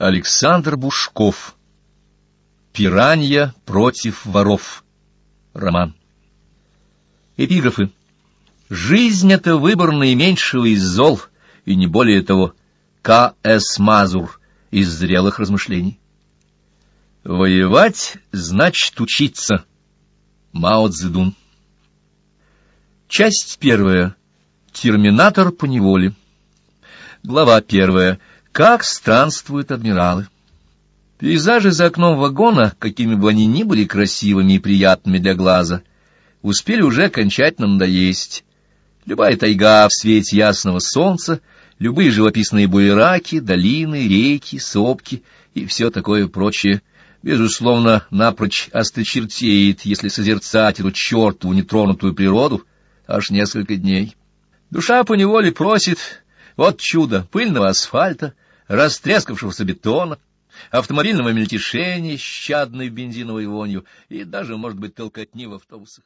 Александр Бушков. Пиранья против воров. Роман. Эпиграфы. Жизнь — это выбор наименьшего из зол, и не более того. К. С. Мазур из зрелых размышлений. Воевать значит учиться. Мао Цзэдун. Часть первая. Терминатор по неволе. Глава первая. Как странствуют адмиралы. Пейзажи за окном вагона, какими бы они ни были красивыми и приятными для глаза, успели уже окончательно надоесть. Любая тайга в свете ясного солнца, любые живописные буераки, долины, реки, сопки и все такое прочее, безусловно, напрочь осточертеет, если созерцать эту чертову нетронутую природу аж несколько дней. Душа поневоле просит вот чудо пыльного асфальта, растрескавшегося бетона, автомобильного мельтешения, щадной бензиновой вонью и даже, может быть, толкотни в автобусах.